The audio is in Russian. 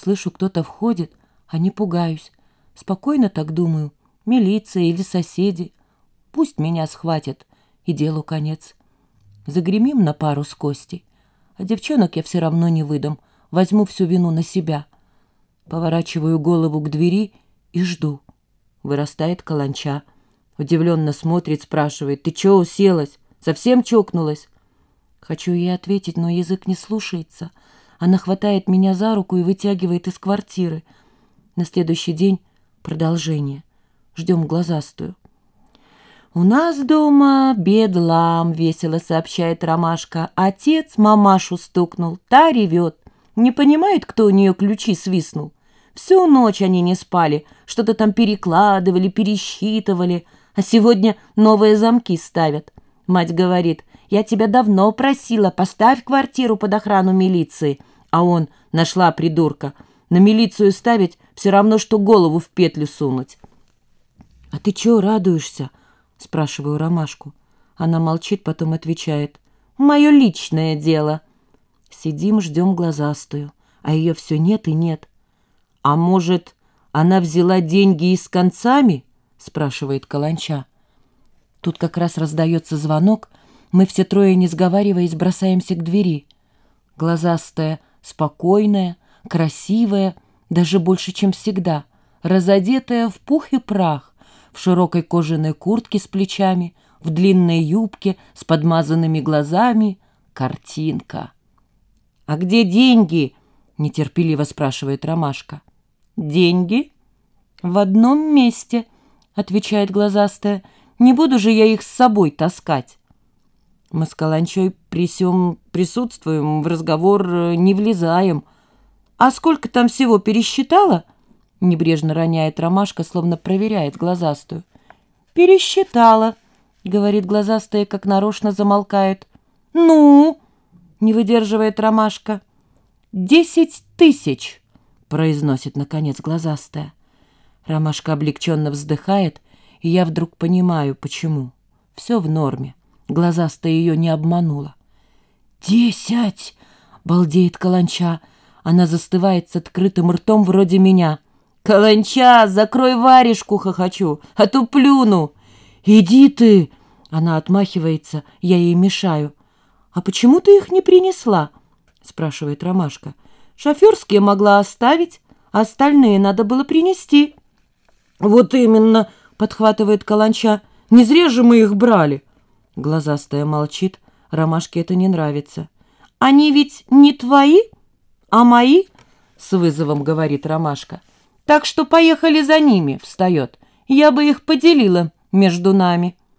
Слышу, кто-то входит, а не пугаюсь. Спокойно так думаю. Милиция или соседи. Пусть меня схватят, и делу конец. Загремим на пару с Костей. А девчонок я все равно не выдам. Возьму всю вину на себя. Поворачиваю голову к двери и жду. Вырастает каланча. Удивленно смотрит, спрашивает. «Ты чё уселась? Совсем чокнулась?» Хочу ей ответить, но язык не слушается. Она хватает меня за руку и вытягивает из квартиры. На следующий день продолжение. Ждем глазастую. «У нас дома бедлам», — весело сообщает Ромашка. «Отец мамашу стукнул, та ревет. Не понимает, кто у нее ключи свистнул. Всю ночь они не спали, что-то там перекладывали, пересчитывали, а сегодня новые замки ставят. Мать говорит, я тебя давно просила, поставь квартиру под охрану милиции. А он, нашла придурка, на милицию ставить все равно, что голову в петлю сунуть. «А ты чего радуешься?» — спрашиваю Ромашку. Она молчит, потом отвечает. «Мое личное дело». Сидим, ждем глазастую, а ее все нет и нет. «А может, она взяла деньги и с концами?» — спрашивает Каланча. Тут как раз раздается звонок, мы все трое, не сговариваясь, бросаемся к двери. Глазастая, спокойная, красивая, даже больше, чем всегда, разодетая в пух и прах, в широкой кожаной куртке с плечами, в длинной юбке с подмазанными глазами. Картинка. «А где деньги?» — нетерпеливо спрашивает Ромашка. «Деньги?» «В одном месте», — отвечает глазастая. «Не буду же я их с собой таскать». Мы с Каланчой при всем присутствуем, в разговор э, не влезаем. «А сколько там всего пересчитала?» Небрежно роняет ромашка, словно проверяет глазастую. «Пересчитала», — говорит глазастая, как нарочно замолкает. «Ну?» — не выдерживает ромашка. «Десять тысяч», — произносит, наконец, глазастая. Ромашка облегченно вздыхает, и я вдруг понимаю, почему. Все в норме. Глазастая ее не обманула. «Десять!» — балдеет каланча. Она застывает с открытым ртом вроде меня. «Каланча, закрой варежку!» — хохочу. «А то плюну!» «Иди ты!» — она отмахивается, я ей мешаю. «А почему ты их не принесла?» — спрашивает Ромашка. «Шоферские могла оставить, а остальные надо было принести». «Вот именно!» — подхватывает Каланча. «Не зря же мы их брали!» Глазастая молчит, Ромашке это не нравится. «Они ведь не твои, а мои?» — с вызовом говорит Ромашка. «Так что поехали за ними», — встает. «Я бы их поделила между нами».